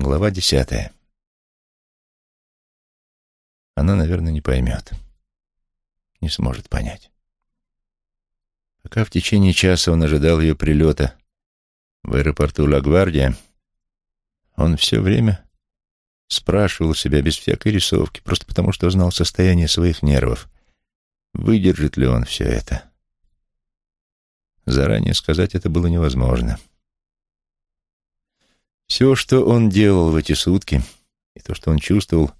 Глава десятая. Она, наверное, не поймет. Не сможет понять. Пока в течение часа он ожидал ее прилета в аэропорту Ла-Гвардия, он все время спрашивал себя без всякой рисовки, просто потому что знал состояние своих нервов, выдержит ли он все это. Заранее сказать это было невозможно. Все, что он делал в эти сутки, и то, что он чувствовал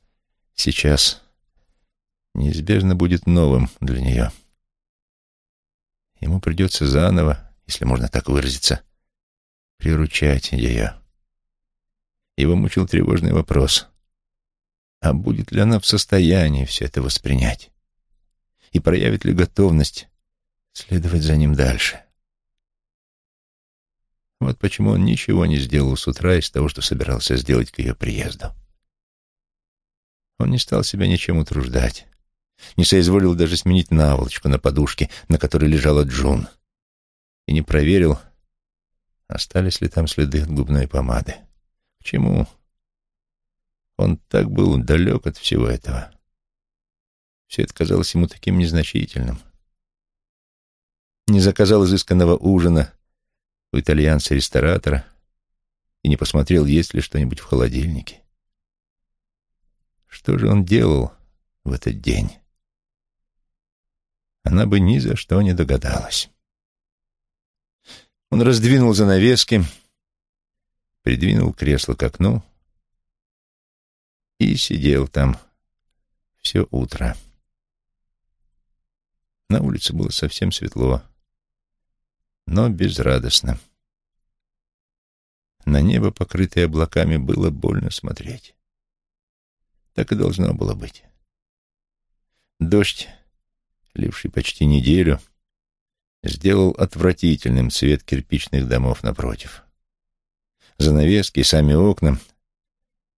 сейчас, неизбежно будет новым для нее. Ему придется заново, если можно так выразиться, приручать ее. Его мучил тревожный вопрос. А будет ли она в состоянии все это воспринять? И проявит ли готовность следовать за ним дальше? Вот почему он ничего не сделал с утра из того, что собирался сделать к ее приезду. Он не стал себя ничем утруждать, не соизволил даже сменить наволочку на подушке, на которой лежала Джун, и не проверил, остались ли там следы от губной помады. К чему? Он так был далек от всего этого. Все это казалось ему таким незначительным. Не заказал изысканного ужина, у итальянца-ресторатора и не посмотрел, есть ли что-нибудь в холодильнике. Что же он делал в этот день? Она бы ни за что не догадалась. Он раздвинул занавески, придвинул кресло к окну и сидел там все утро. На улице было совсем светло но безрадостно. На небо, покрытое облаками, было больно смотреть. Так и должно было быть. Дождь, ливший почти неделю, сделал отвратительным цвет кирпичных домов напротив. Занавески, сами окна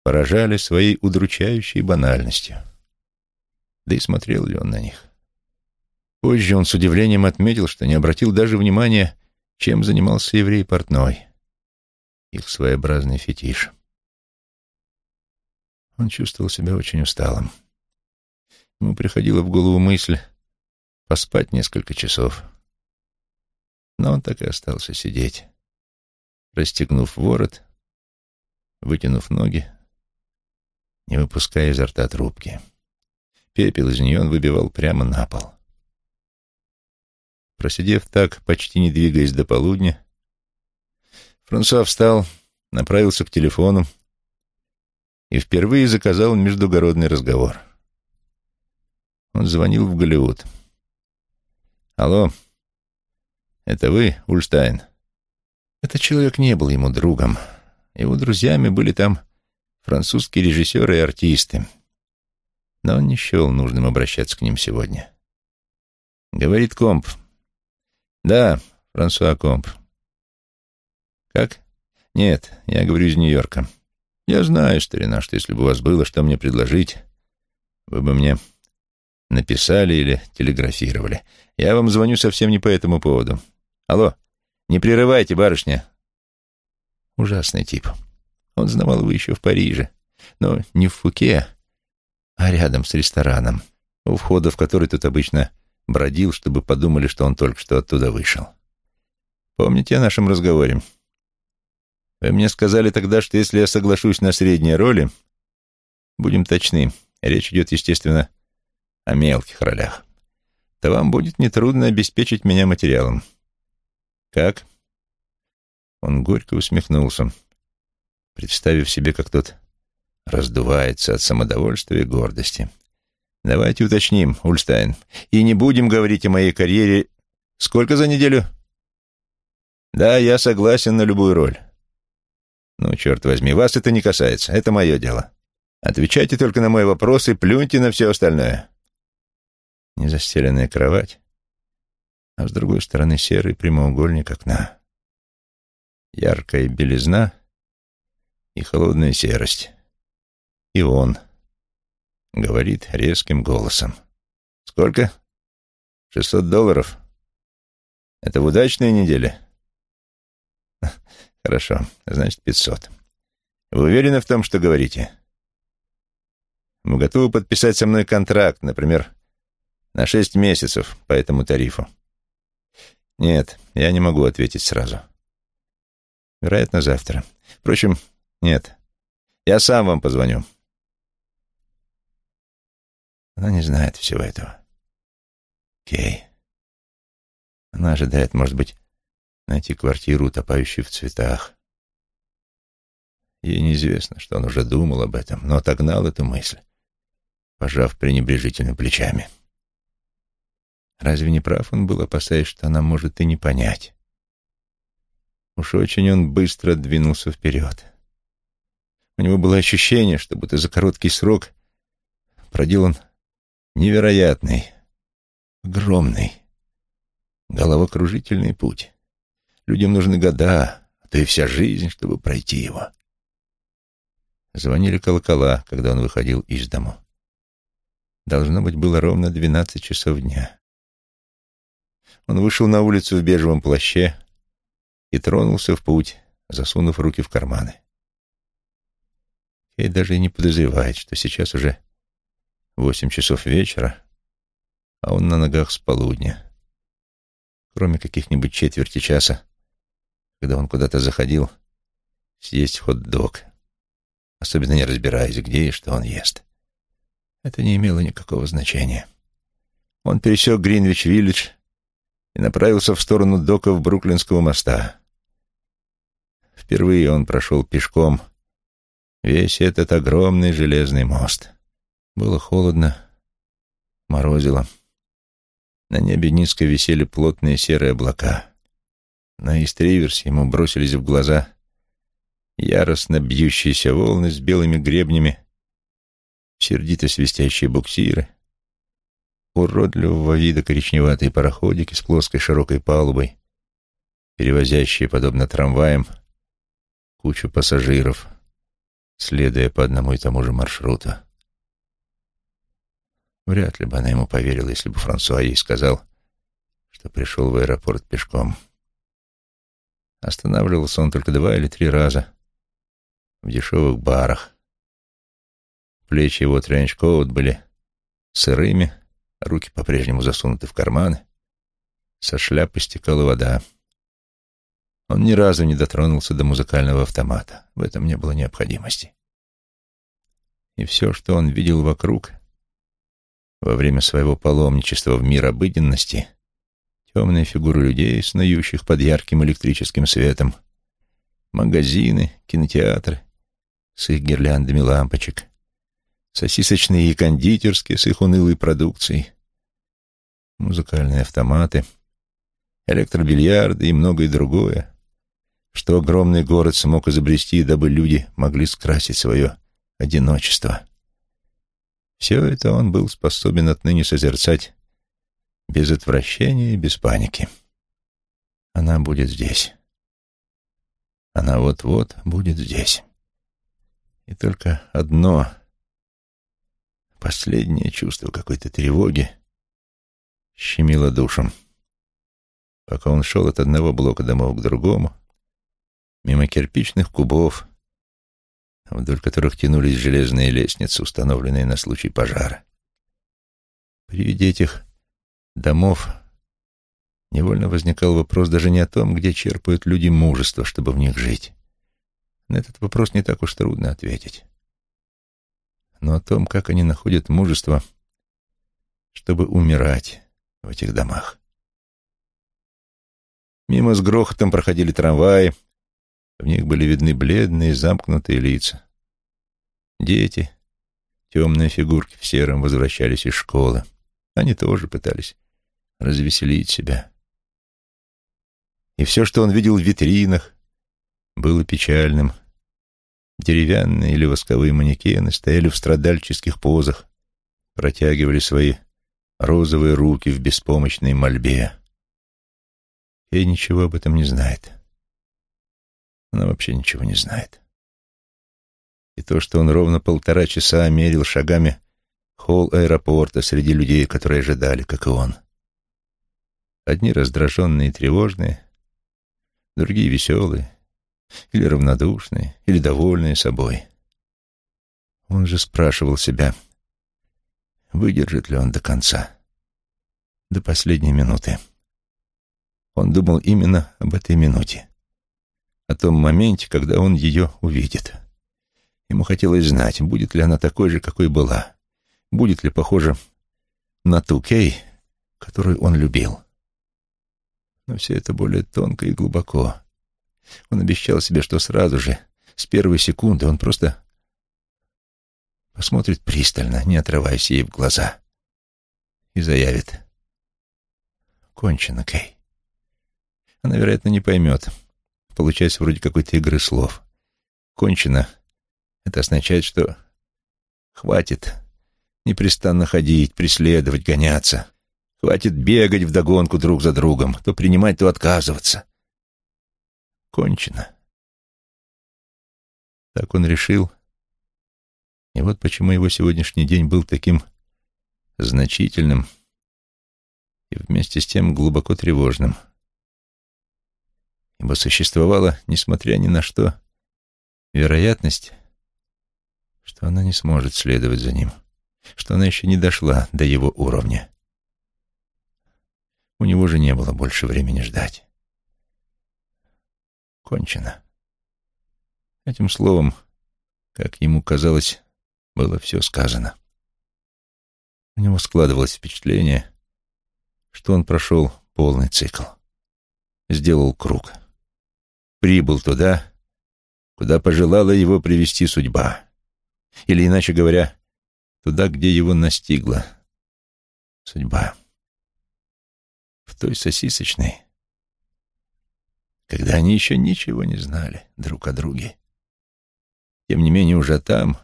поражали своей удручающей банальностью. Да и смотрел ли он на них? Позже он с удивлением отметил, что не обратил даже внимания, чем занимался еврей портной. Их своеобразный фетиш. Он чувствовал себя очень усталым. Ему приходила в голову мысль поспать несколько часов. Но он так и остался сидеть, расстегнув ворот, вытянув ноги, не выпуская изо рта трубки. Пепел из нее он выбивал прямо на пол. Просидев так, почти не двигаясь до полудня, Франсуа встал, направился к телефону и впервые заказал междугородный разговор. Он звонил в Голливуд. «Алло, это вы, Ульштайн?» Этот человек не был ему другом. Его друзьями были там французские режиссеры и артисты. Но он не счел нужным обращаться к ним сегодня. Говорит комп, да, Франсуа Комп. Как? Нет, я говорю из Нью-Йорка. Я знаю, старина, что если бы у вас было что мне предложить, вы бы мне написали или телеграфировали. Я вам звоню совсем не по этому поводу. Алло, не прерывайте, барышня. Ужасный тип. Он знавал его еще в Париже, но не в Фуке, а рядом с рестораном, у входа в который тут обычно бродил, чтобы подумали, что он только что оттуда вышел. Помните о нашем разговоре? Вы мне сказали тогда, что если я соглашусь на средние роли, будем точны, речь идет, естественно, о мелких ролях, то вам будет нетрудно обеспечить меня материалом. Как? Он горько усмехнулся, представив себе, как тот раздувается от самодовольства и гордости. Давайте уточним, Ульстайн. И не будем говорить о моей карьере. Сколько за неделю? Да, я согласен на любую роль. Ну, черт возьми, вас это не касается. Это мое дело. Отвечайте только на мой вопрос и плюньте на все остальное. Незастеленная кровать, а с другой стороны серый прямоугольник окна. Яркая белизна и холодная серость. И он — Говорит резким голосом. «Сколько? Шестьсот долларов? Это в удачной неделе?» «Хорошо, значит, пятьсот. Вы уверены в том, что говорите? Мы готовы подписать со мной контракт, например, на шесть месяцев по этому тарифу. Нет, я не могу ответить сразу. Вероятно, завтра. Впрочем, нет. Я сам вам позвоню. Она не знает всего этого. Кей. Она ожидает, может быть, найти квартиру, утопающую в цветах. Ей неизвестно, что он уже думал об этом, но отогнал эту мысль, пожав пренебрежительно плечами. Разве не прав он был, опасаясь, что она может и не понять? Уж очень он быстро двинулся вперед. У него было ощущение, что будто за короткий срок проделан невероятный, огромный, головокружительный путь. Людям нужны года, а то и вся жизнь, чтобы пройти его. Звонили колокола, когда он выходил из дому. Должно быть, было ровно двенадцать часов дня. Он вышел на улицу в бежевом плаще и тронулся в путь, засунув руки в карманы. Кей даже и не подозревает, что сейчас уже восемь часов вечера, а он на ногах с полудня. Кроме каких-нибудь четверти часа, когда он куда-то заходил, съесть хот-дог, особенно не разбираясь, где и что он ест. Это не имело никакого значения. Он пересек Гринвич-Виллидж и направился в сторону доков Бруклинского моста. Впервые он прошел пешком весь этот огромный железный мост. Было холодно, морозило. На небе низко висели плотные серые облака. На Ист-Риверсе ему бросились в глаза яростно бьющиеся волны с белыми гребнями, сердито свистящие буксиры, уродливого вида коричневатые пароходики с плоской широкой палубой, перевозящие, подобно трамваям, кучу пассажиров, следуя по одному и тому же маршруту. Вряд ли бы она ему поверила, если бы Франсуа ей сказал, что пришел в аэропорт пешком. Останавливался он только два или три раза в дешевых барах. Плечи его тренч-коут были сырыми, руки по-прежнему засунуты в карманы. Со шляпы стекала вода. Он ни разу не дотронулся до музыкального автомата. В этом не было необходимости. И все, что он видел вокруг во время своего паломничества в мир обыденности, темные фигуры людей, снующих под ярким электрическим светом, магазины, кинотеатры с их гирляндами лампочек, сосисочные и кондитерские с их унылой продукцией, музыкальные автоматы, электробильярды и многое другое, что огромный город смог изобрести, дабы люди могли скрасить свое одиночество. Все это он был способен отныне созерцать без отвращения и без паники. Она будет здесь. Она вот-вот будет здесь. И только одно, последнее чувство какой-то тревоги щемило душем. Пока он шел от одного блока домов к другому, мимо кирпичных кубов, вдоль которых тянулись железные лестницы, установленные на случай пожара. При виде этих домов невольно возникал вопрос даже не о том, где черпают люди мужество, чтобы в них жить. На этот вопрос не так уж трудно ответить. Но о том, как они находят мужество, чтобы умирать в этих домах. Мимо с грохотом проходили трамваи, в них были видны бледные, замкнутые лица. Дети, темные фигурки в сером, возвращались из школы. Они тоже пытались развеселить себя. И все, что он видел в витринах, было печальным. Деревянные или восковые манекены стояли в страдальческих позах, протягивали свои розовые руки в беспомощной мольбе. И ничего об этом не знает. Она вообще ничего не знает. И то, что он ровно полтора часа мерил шагами холл аэропорта среди людей, которые ожидали, как и он. Одни раздраженные и тревожные, другие веселые, или равнодушные, или довольные собой. Он же спрашивал себя, выдержит ли он до конца, до последней минуты. Он думал именно об этой минуте, о том моменте, когда он ее увидит. Ему хотелось знать, будет ли она такой же, какой была, будет ли похожа на ту Кей, которую он любил. Но все это более тонко и глубоко. Он обещал себе, что сразу же, с первой секунды, он просто посмотрит пристально, не отрываясь ей в глаза, и заявит «Кончено, Кей». Она, вероятно, не поймет. Получается вроде какой-то игры слов. «Кончено» — это означает, что хватит непрестанно ходить, преследовать, гоняться. Хватит бегать вдогонку друг за другом, то принимать, то отказываться. Кончено. Так он решил. И вот почему его сегодняшний день был таким значительным и вместе с тем глубоко тревожным. Ибо существовала, несмотря ни на что, вероятность, что она не сможет следовать за ним, что она еще не дошла до его уровня. У него же не было больше времени ждать. Кончено. Этим словом, как ему казалось, было все сказано. У него складывалось впечатление, что он прошел полный цикл, сделал круг, прибыл туда, куда пожелала его привести судьба, или, иначе говоря, туда, где его настигла судьба в той сосисочной, когда они еще ничего не знали друг о друге. Тем не менее, уже там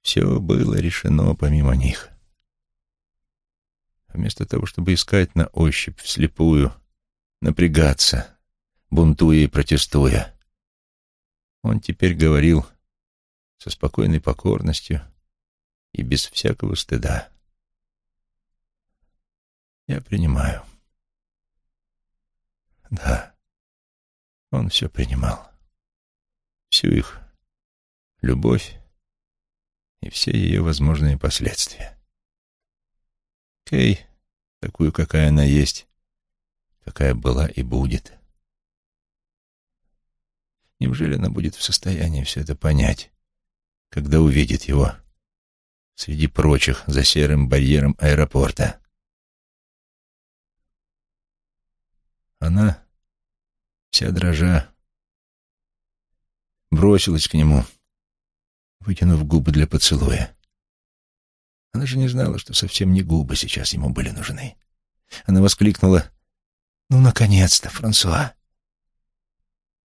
все было решено помимо них. Вместо того, чтобы искать на ощупь, вслепую, напрягаться, бунтуя и протестуя, он теперь говорил со спокойной покорностью и без всякого стыда. Я принимаю. Да, он все принимал. Всю их любовь и все ее возможные последствия. Кей, такую, какая она есть, какая была и будет. Неужели она будет в состоянии все это понять, когда увидит его среди прочих за серым барьером аэропорта? Она, вся дрожа, бросилась к нему, вытянув губы для поцелуя. Она же не знала, что совсем не губы сейчас ему были нужны. Она воскликнула «Ну, наконец-то, Франсуа!»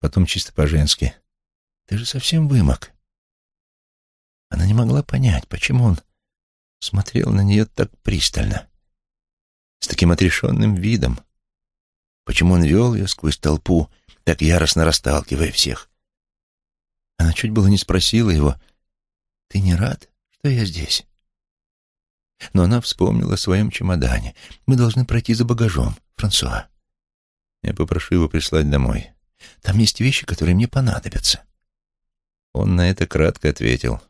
Потом чисто по-женски «Ты же совсем вымок!» Она не могла понять, почему он смотрел на нее так пристально, с таким отрешенным видом, Почему он вел ее сквозь толпу, так яростно расталкивая всех? Она чуть было не спросила его, «Ты не рад, что я здесь?» Но она вспомнила о своем чемодане. «Мы должны пройти за багажом, Франсуа. Я попрошу его прислать домой. Там есть вещи, которые мне понадобятся». Он на это кратко ответил.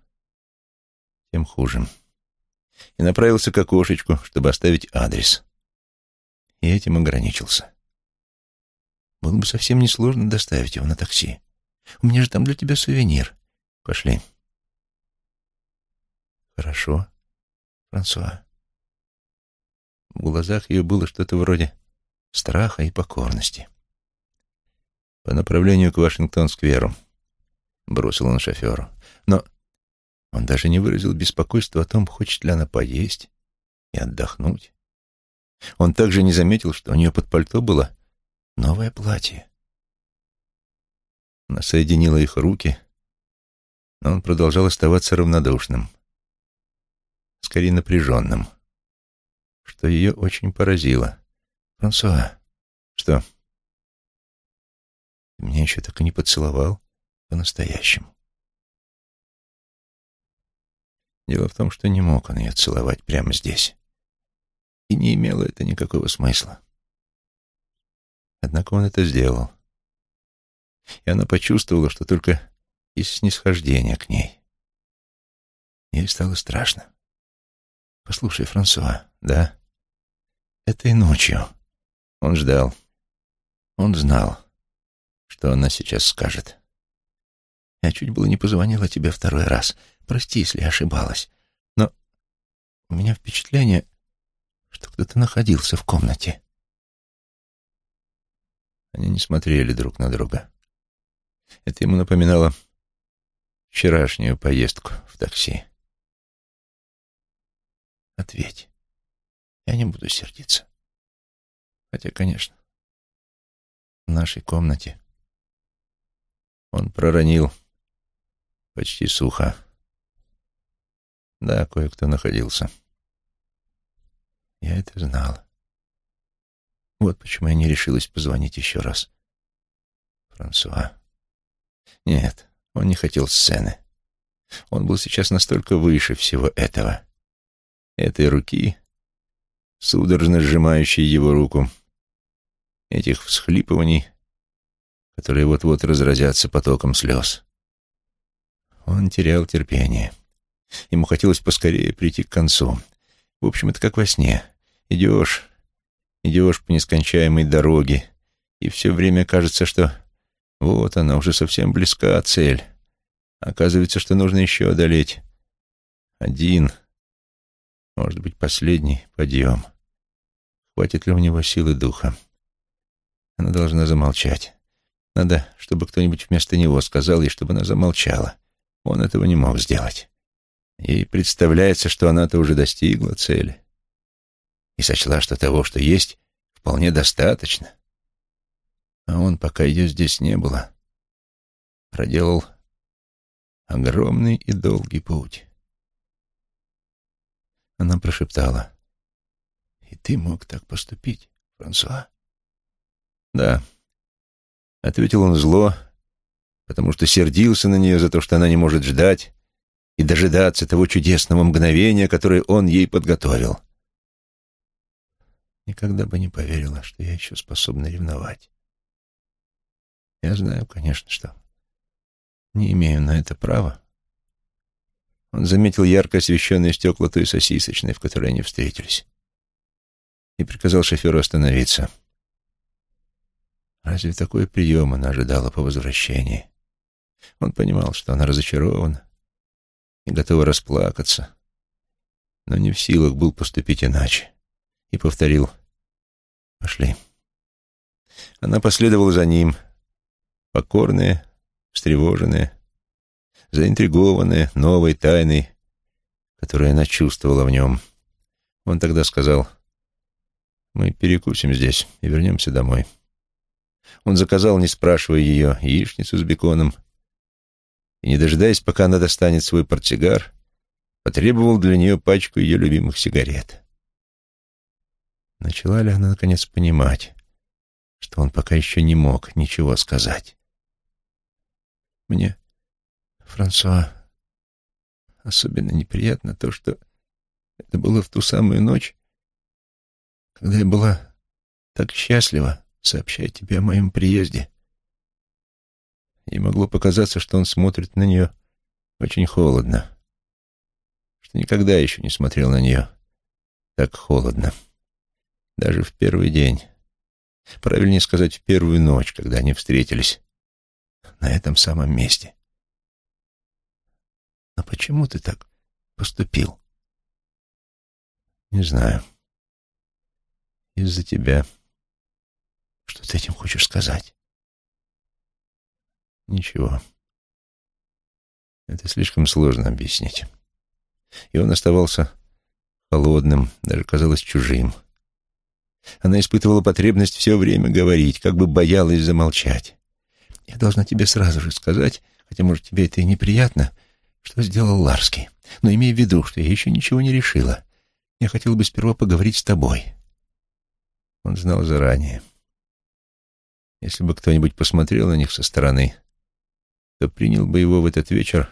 Тем хуже. И направился к окошечку, чтобы оставить адрес. И этим ограничился. Было бы совсем несложно доставить его на такси. У меня же там для тебя сувенир. Пошли. Хорошо, Франсуа. В глазах ее было что-то вроде страха и покорности. По направлению к Вашингтон-скверу, бросил он шоферу. Но он даже не выразил беспокойства о том, хочет ли она поесть и отдохнуть. Он также не заметил, что у нее под пальто было новое платье. Она соединила их руки, но он продолжал оставаться равнодушным, скорее напряженным, что ее очень поразило. «Франсуа, что? Ты меня еще так и не поцеловал по-настоящему?» Дело в том, что не мог он ее целовать прямо здесь. И не имело это никакого смысла. Однако он это сделал. и она почувствовала, что только из снисхождения к ней. Ей стало страшно. «Послушай, Франсуа, да? Этой ночью...» Он ждал. Он знал, что она сейчас скажет. «Я чуть было не позвонила тебе второй раз. Прости, если ошибалась. Но у меня впечатление, что кто-то находился в комнате». Они не смотрели друг на друга. Это ему напоминало вчерашнюю поездку в такси. Ответь. Я не буду сердиться. Хотя, конечно, в нашей комнате он проронил почти сухо. Да, кое-кто находился. Я это знал. Вот почему я не решилась позвонить еще раз. Франсуа. Нет, он не хотел сцены. Он был сейчас настолько выше всего этого. Этой руки, судорожно сжимающей его руку, этих всхлипываний, которые вот-вот разразятся потоком слез. Он терял терпение. Ему хотелось поскорее прийти к концу. В общем, это как во сне. Идешь, идешь по нескончаемой дороге, и все время кажется, что вот она, уже совсем близка цель. Оказывается, что нужно еще одолеть один, может быть, последний подъем. Хватит ли у него силы духа? Она должна замолчать. Надо, чтобы кто-нибудь вместо него сказал ей, чтобы она замолчала. Он этого не мог сделать. Ей представляется, что она-то уже достигла цели. И сочла, что того, что есть, вполне достаточно. А он, пока ее здесь не было, проделал огромный и долгий путь. Она прошептала. «И ты мог так поступить, Франсуа?» «Да», — ответил он зло, потому что сердился на нее за то, что она не может ждать и дожидаться того чудесного мгновения, которое он ей подготовил. Никогда бы не поверила, что я еще способна ревновать. Я знаю, конечно, что не имею на это права. Он заметил ярко освещенные стекла той сосисочной, в которой они встретились, и приказал шоферу остановиться. Разве такой прием она ожидала по возвращении? Он понимал, что она разочарована и готова расплакаться, но не в силах был поступить иначе, и повторил «Пошли». Она последовала за ним, покорная, встревоженная, заинтригованная новой тайной, которую она чувствовала в нем. Он тогда сказал, «Мы перекусим здесь и вернемся домой». Он заказал, не спрашивая ее, яичницу с беконом, и, не дожидаясь, пока она достанет свой портсигар, потребовал для нее пачку ее любимых сигарет. Начала ли она, наконец, понимать, что он пока еще не мог ничего сказать? Мне Франсуа, особенно неприятно то, что это было в ту самую ночь, когда я была так счастлива сообщать тебе о моем приезде. И могло показаться, что он смотрит на нее очень холодно, что никогда еще не смотрел на нее так холодно, даже в первый день. Правильнее сказать, в первую ночь, когда они встретились на этом самом месте. Но почему ты так поступил? Не знаю. Из-за тебя. Ты этим хочешь сказать? Ничего. Это слишком сложно объяснить. И он оставался холодным, даже казалось чужим. Она испытывала потребность все время говорить, как бы боялась замолчать. «Я должна тебе сразу же сказать, хотя, может, тебе это и неприятно, — что сделал Ларский. Но имей в виду, что я еще ничего не решила. Я хотела бы сперва поговорить с тобой. Он знал заранее. Если бы кто-нибудь посмотрел на них со стороны, то принял бы его в этот вечер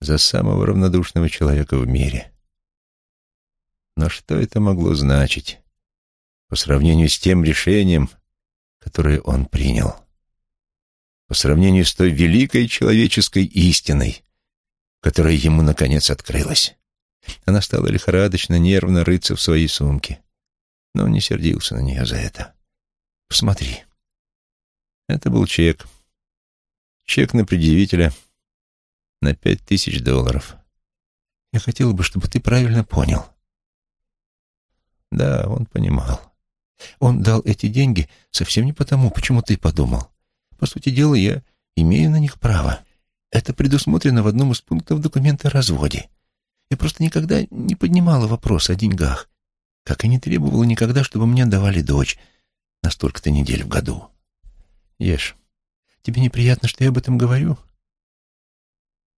за самого равнодушного человека в мире. Но что это могло значить по сравнению с тем решением, которое он принял? по сравнению с той великой человеческой истиной, которая ему, наконец, открылась. Она стала лихорадочно, нервно рыться в своей сумке. Но он не сердился на нее за это. «Посмотри». Это был чек. Чек на предъявителя на пять тысяч долларов. Я хотела бы, чтобы ты правильно понял. Да, он понимал. Он дал эти деньги совсем не потому, почему ты подумал. По сути дела, я имею на них право. Это предусмотрено в одном из пунктов документа о разводе. Я просто никогда не поднимала вопрос о деньгах, как и не требовала никогда, чтобы мне давали дочь на столько-то недель в году. Ешь. Тебе неприятно, что я об этом говорю?»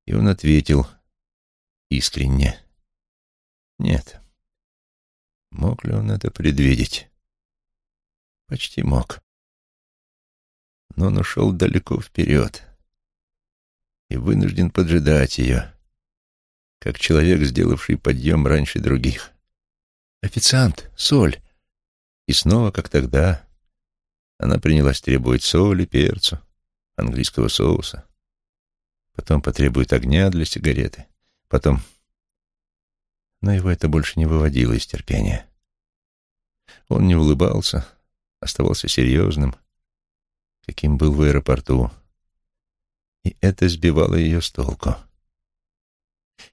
И он ответил искренне. «Нет». Мог ли он это предвидеть? Почти мог. Но он ушел далеко вперед и вынужден поджидать ее, как человек, сделавший подъем раньше других. «Официант, соль!» И снова, как тогда, она принялась требовать соли, перцу, английского соуса. Потом потребует огня для сигареты. Потом... Но его это больше не выводило из терпения. Он не улыбался, оставался серьезным, каким был в аэропорту. И это сбивало ее с толку.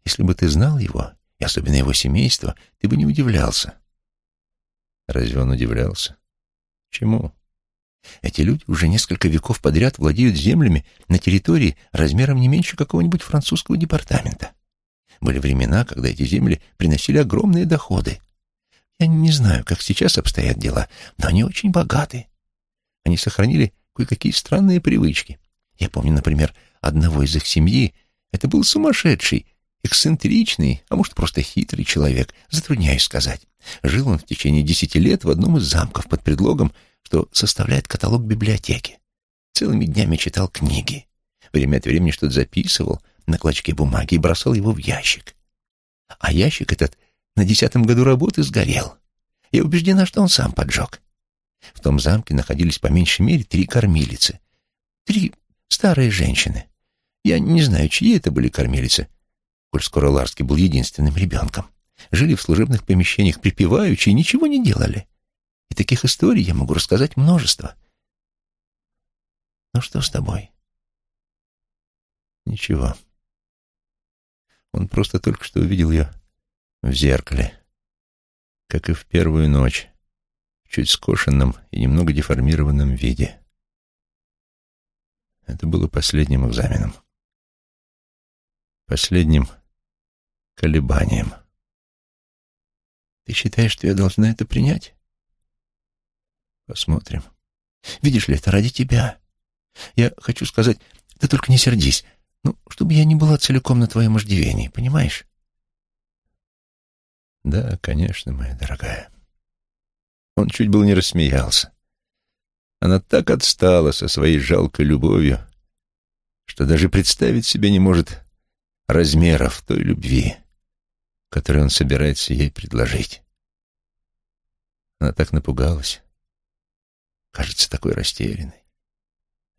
Если бы ты знал его, и особенно его семейство, ты бы не удивлялся. Разве он удивлялся? Чему? Эти люди уже несколько веков подряд владеют землями на территории размером не меньше какого-нибудь французского департамента. Были времена, когда эти земли приносили огромные доходы. Я не знаю, как сейчас обстоят дела, но они очень богаты. Они сохранили кое-какие странные привычки. Я помню, например, одного из их семьи. Это был сумасшедший, эксцентричный, а может, просто хитрый человек, затрудняюсь сказать. Жил он в течение десяти лет в одном из замков под предлогом, что составляет каталог библиотеки. Целыми днями читал книги. Время от времени что-то записывал на клочке бумаги и бросал его в ящик. А ящик этот на десятом году работы сгорел. Я убеждена, что он сам поджег. В том замке находились по меньшей мере три кормилицы. Три старые женщины. Я не знаю, чьи это были кормилицы, коль скоро Ларский был единственным ребенком. Жили в служебных помещениях припеваючи и ничего не делали. И таких историй я могу рассказать множество. Ну что с тобой? Ничего. Он просто только что увидел ее в зеркале, как и в первую ночь, в чуть скошенном и немного деформированном виде. Это было последним экзаменом. Последним колебанием. Ты считаешь, что я должна это принять? Посмотрим. Видишь ли, это ради тебя. Я хочу сказать, ты только не сердись. Ну, чтобы я не была целиком на твоем иждивении, понимаешь? Да, конечно, моя дорогая. Он чуть было не рассмеялся. Она так отстала со своей жалкой любовью, что даже представить себе не может размеров той любви, которую он собирается ей предложить. Она так напугалась кажется такой растерянной.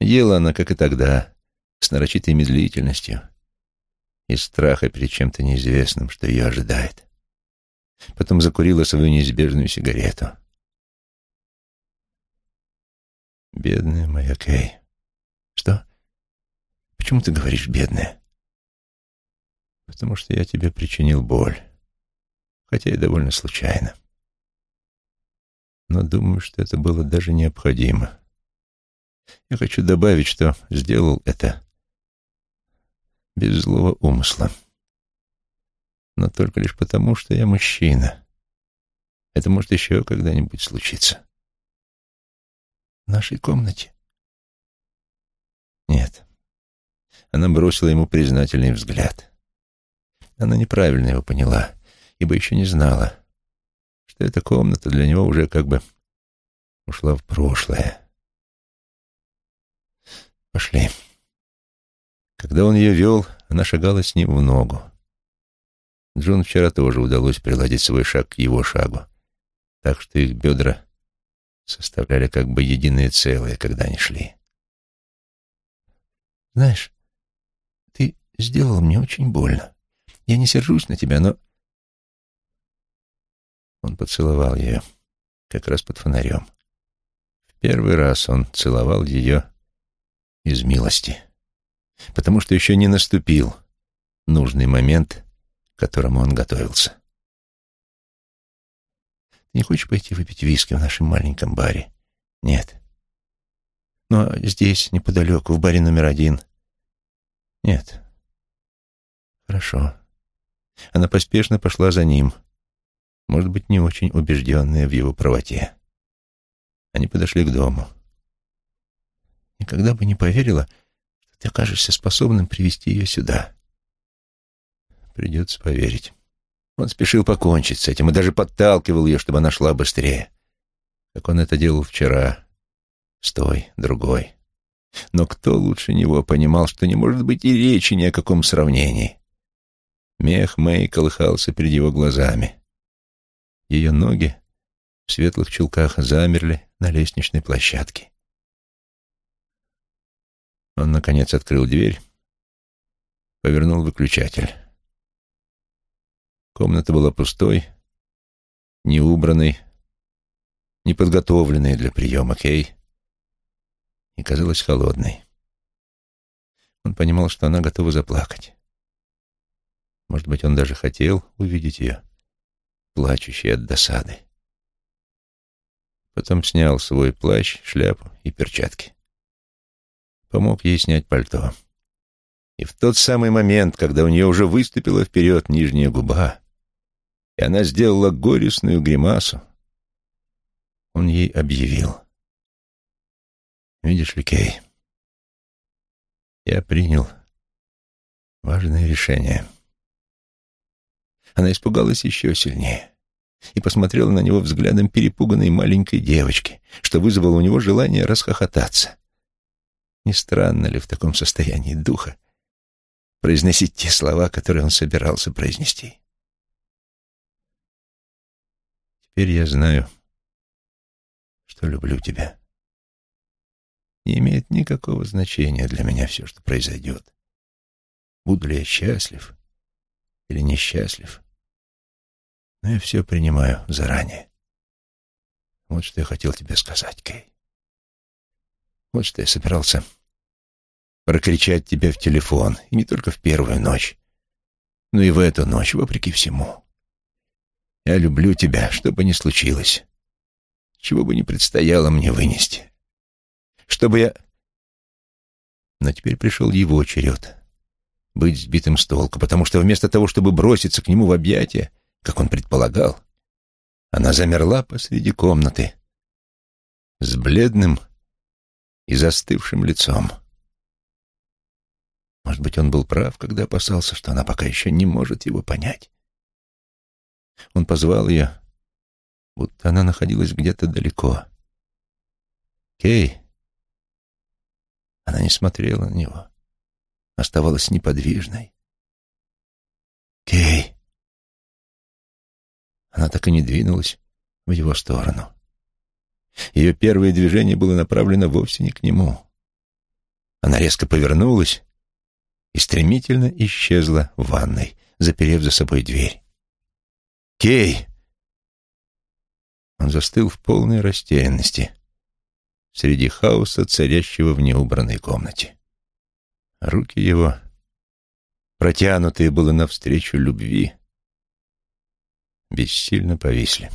Ела она, как и тогда, с нарочитой медлительностью, из страха перед чем-то неизвестным, что ее ожидает. Потом закурила свою неизбежную сигарету. Бедная моя Кей. Что? Почему ты говоришь «бедная»? Потому что я тебе причинил боль, хотя и довольно случайно но думаю, что это было даже необходимо. Я хочу добавить, что сделал это без злого умысла. Но только лишь потому, что я мужчина. Это может еще когда-нибудь случиться. В нашей комнате? Нет. Она бросила ему признательный взгляд. Она неправильно его поняла, ибо еще не знала, что эта комната для него уже как бы ушла в прошлое. Пошли. Когда он ее вел, она шагала с ним в ногу. Джон вчера тоже удалось приладить свой шаг к его шагу, так что их бедра составляли как бы единое целое, когда они шли. Знаешь, ты сделал мне очень больно. Я не сержусь на тебя, но...» Он поцеловал ее, как раз под фонарем. В первый раз он целовал ее из милости, потому что еще не наступил нужный момент, к которому он готовился. «Ты не хочешь пойти выпить виски в нашем маленьком баре?» «Нет». «Ну, а здесь, неподалеку, в баре номер один?» «Нет». «Хорошо». Она поспешно пошла за ним, может быть, не очень убежденная в его правоте. Они подошли к дому. «Никогда бы не поверила, что ты окажешься способным привести ее сюда». «Придется поверить». Он спешил покончить с этим и даже подталкивал ее, чтобы она шла быстрее, как он это делал вчера, с той, другой. Но кто лучше него понимал, что не может быть и речи ни о каком сравнении? Мех Мэй колыхался перед его глазами. Ее ноги в светлых чулках замерли на лестничной площадке. Он, наконец, открыл дверь, повернул выключатель. Комната была пустой, неубранной, неподготовленной для приема Кей и казалась холодной. Он понимал, что она готова заплакать. Может быть, он даже хотел увидеть ее, плачущей от досады. Потом снял свой плащ, шляпу и перчатки. Помог ей снять пальто. И в тот самый момент, когда у нее уже выступила вперед нижняя губа, и она сделала горестную гримасу, он ей объявил. «Видишь ли, Кей, я принял важное решение». Она испугалась еще сильнее и посмотрела на него взглядом перепуганной маленькой девочки, что вызвало у него желание расхохотаться. Не странно ли в таком состоянии духа произносить те слова, которые он собирался произнести? Теперь я знаю, что люблю тебя. Не имеет никакого значения для меня все, что произойдет. Буду ли я счастлив или несчастлив. Но я все принимаю заранее. Вот что я хотел тебе сказать, Кей. Вот что я собирался прокричать тебе в телефон, и не только в первую ночь, но и в эту ночь, вопреки всему. Я люблю тебя, что бы ни случилось, чего бы ни предстояло мне вынести. Чтобы я... Но теперь пришел его черед быть сбитым с толку, потому что вместо того, чтобы броситься к нему в объятия, как он предполагал, она замерла посреди комнаты с бледным и застывшим лицом. Может быть, он был прав, когда опасался, что она пока еще не может его понять. Он позвал ее, будто она находилась где-то далеко. «Кей!» Она не смотрела на него, оставалась неподвижной. «Кей!» Она так и не двинулась в его сторону. Ее первое движение было направлено вовсе не к нему. Она резко повернулась и стремительно исчезла в ванной, заперев за собой дверь. «Кей!» Он застыл в полной растерянности среди хаоса, царящего в неубранной комнате. Руки его, протянутые было навстречу любви, бессильно повисли.